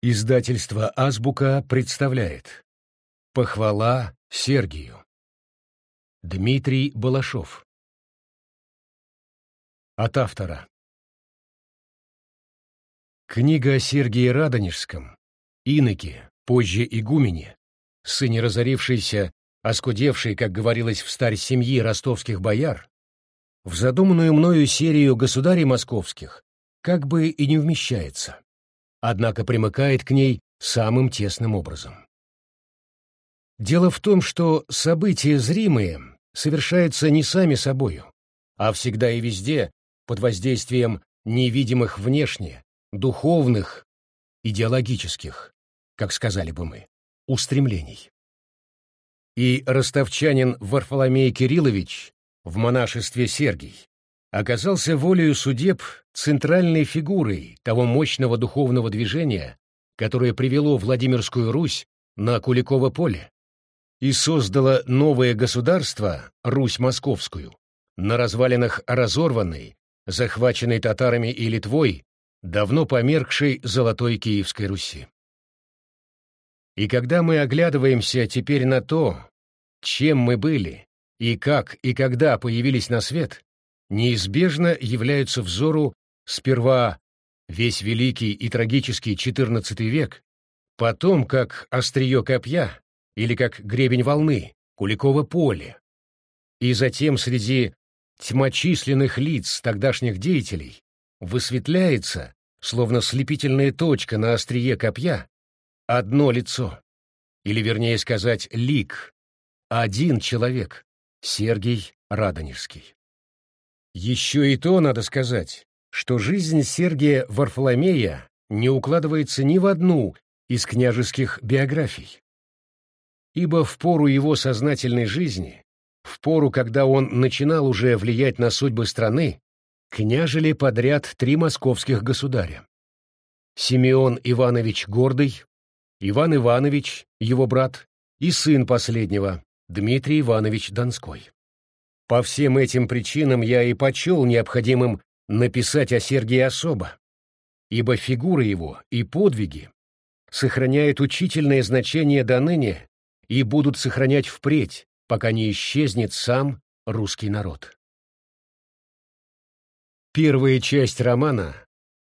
Издательство «Азбука» представляет. Похвала Сергию. Дмитрий Балашов. От автора. Книга о Сергии Радонежском, иноке, позже игумене, сыне разорившейся, оскудевшей, как говорилось в старь семьи ростовских бояр, в задуманную мною серию государей московских как бы и не вмещается однако примыкает к ней самым тесным образом. Дело в том, что события зримые совершаются не сами собою, а всегда и везде под воздействием невидимых внешне, духовных, идеологических, как сказали бы мы, устремлений. И ростовчанин Варфоломей Кириллович в монашестве Сергий оказался волею судеб центральной фигурой того мощного духовного движения, которое привело Владимирскую Русь на Куликово поле и создало новое государство, Русь Московскую, на развалинах разорванной, захваченной татарами и Литвой, давно померкшей Золотой Киевской Руси. И когда мы оглядываемся теперь на то, чем мы были, и как и когда появились на свет, неизбежно являются взору сперва весь великий и трагический XIV век, потом как острие копья или как гребень волны, Куликово поле, и затем среди тьмочисленных лиц тогдашних деятелей высветляется, словно слепительная точка на острие копья, одно лицо, или, вернее сказать, лик, один человек, Сергий Радонежский. Еще и то надо сказать, что жизнь Сергия Варфоломея не укладывается ни в одну из княжеских биографий. Ибо в пору его сознательной жизни, в пору, когда он начинал уже влиять на судьбы страны, княжили подряд три московских государя. Симеон Иванович Гордый, Иван Иванович, его брат, и сын последнего, Дмитрий Иванович Донской. По всем этим причинам я и почел необходимым написать о Сергии особо, ибо фигура его и подвиги сохраняют учительное значение до ныне и будут сохранять впредь, пока не исчезнет сам русский народ. Первая часть романа,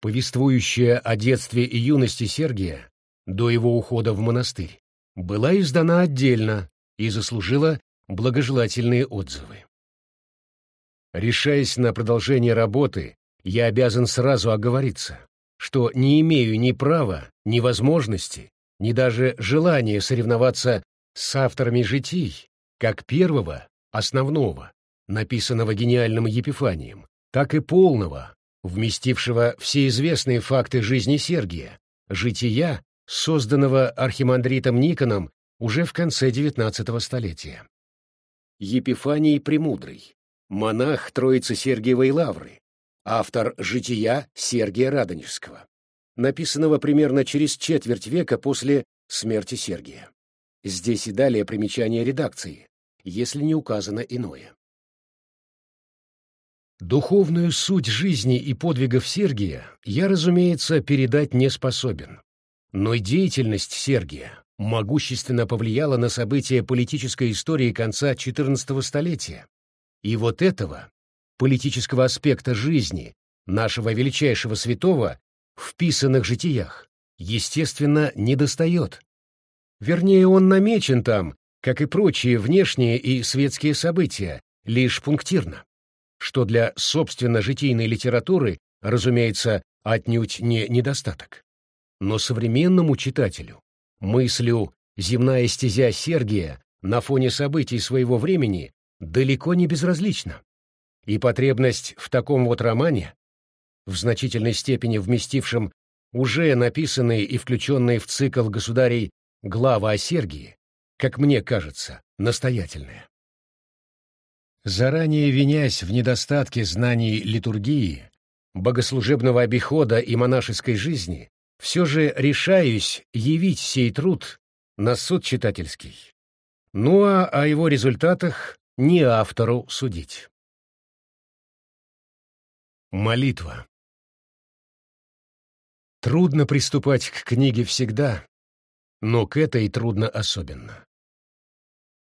повествующая о детстве и юности Сергия до его ухода в монастырь, была издана отдельно и заслужила благожелательные отзывы. Решаясь на продолжение работы, я обязан сразу оговориться, что не имею ни права, ни возможности, ни даже желания соревноваться с авторами житий, как первого, основного, написанного гениальным Епифанием, так и полного, вместившего все известные факты жизни Сергия, жития, созданного архимандритом Никоном уже в конце XIX столетия. Епифаний Премудрый, монах Троицы Сергиевой Лавры, автор «Жития» Сергия Радонежского, написанного примерно через четверть века после смерти Сергия. Здесь и далее примечание редакции, если не указано иное. Духовную суть жизни и подвигов Сергия я, разумеется, передать не способен. Но деятельность Сергия могущественно повлияла на события политической истории конца XIV столетия, и вот этого, политического аспекта жизни, нашего величайшего святого, в писанных житиях, естественно, недостает. Вернее, он намечен там, как и прочие внешние и светские события, лишь пунктирно, что для собственно житийной литературы, разумеется, отнюдь не недостаток. Но современному читателю мыслю «земная стезя Сергия» на фоне событий своего времени далеко не безразлична. И потребность в таком вот романе, в значительной степени вместившем уже написанные и включенные в цикл государей главы о Сергии, как мне кажется, настоятельная. Заранее винясь в недостатке знаний литургии, богослужебного обихода и монашеской жизни, все же решаюсь явить сей труд на суд читательский. Ну а о его результатах не автору судить. Молитва Трудно приступать к книге всегда, но к этой трудно особенно.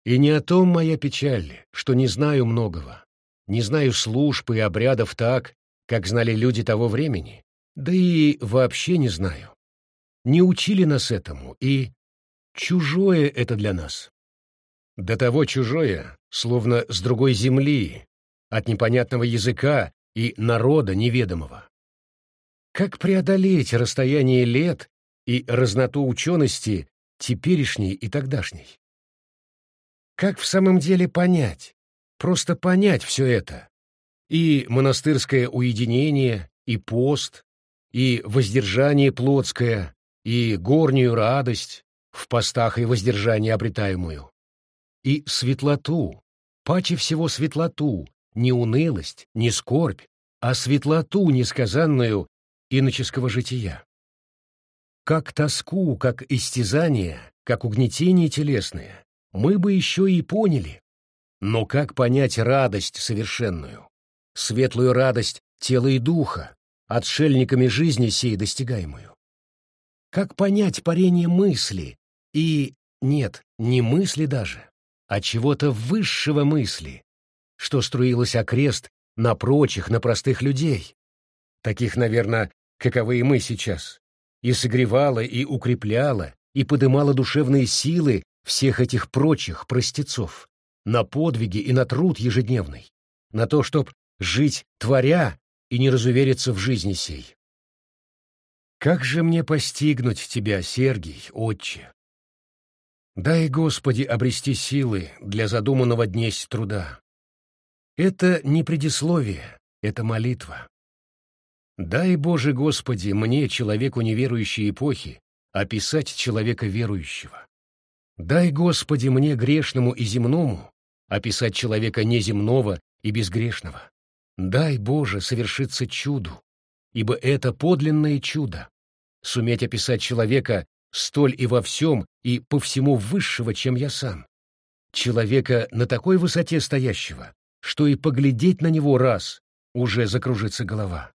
И не о том моя печаль, что не знаю многого, не знаю служб и обрядов так, как знали люди того времени, да и вообще не знаю. Не учили нас этому, и чужое это для нас. До того чужое, словно с другой земли, от непонятного языка и народа неведомого. Как преодолеть расстояние лет и разноту учености теперешней и тогдашней? Как в самом деле понять, просто понять все это? И монастырское уединение, и пост, и воздержание плотское, и горнюю радость, в постах и воздержании обретаемую, и светлоту, паче всего светлоту, не унылость, не скорбь, а светлоту несказанную иноческого жития. Как тоску, как истязание, как угнетение телесное, мы бы еще и поняли. Но как понять радость совершенную, светлую радость тела и духа, отшельниками жизни сей достигаемую? Как понять парение мысли и, нет, не мысли даже, а чего-то высшего мысли, что струилось окрест на прочих, на простых людей, таких, наверное, каковы и мы сейчас, и согревала, и укрепляла, и подымала душевные силы всех этих прочих простецов на подвиги и на труд ежедневный, на то, чтоб жить творя и не разувериться в жизни сей. Как же мне постигнуть тебя, Сергий, отче? Дай, Господи, обрести силы для задуманного днесь труда. Это не предисловие, это молитва. Дай, Боже Господи, мне, человеку неверующей эпохи, описать человека верующего. Дай, Господи, мне, грешному и земному, описать человека неземного и безгрешного. Дай, Боже, совершиться чуду, ибо это подлинное чудо — суметь описать человека столь и во всем и по всему высшего, чем я сам. Человека на такой высоте стоящего, что и поглядеть на него раз уже закружится голова.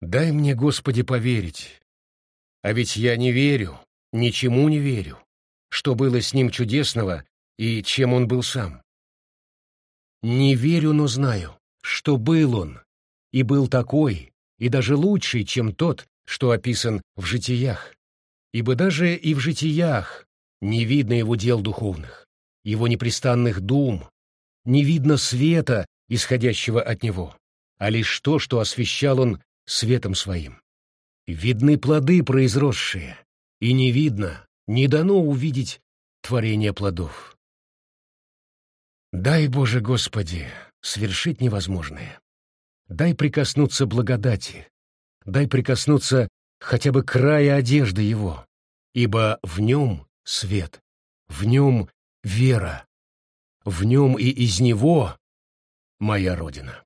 Дай мне, Господи, поверить. А ведь я не верю, ничему не верю, что было с ним чудесного и чем он был сам. Не верю, но знаю, что был он, и был такой, и даже лучший, чем тот, что описан в житиях. Ибо даже и в житиях не видно его дел духовных, его непрестанных дум, не видно света, исходящего от него, а лишь то, что освещал он светом своим. Видны плоды произросшие, и не видно, не дано увидеть творение плодов. Дай, Боже Господи, свершить невозможное. Дай прикоснуться благодати, дай прикоснуться хотя бы края одежды Его, ибо в нем свет, в нем вера, в нем и из него моя Родина.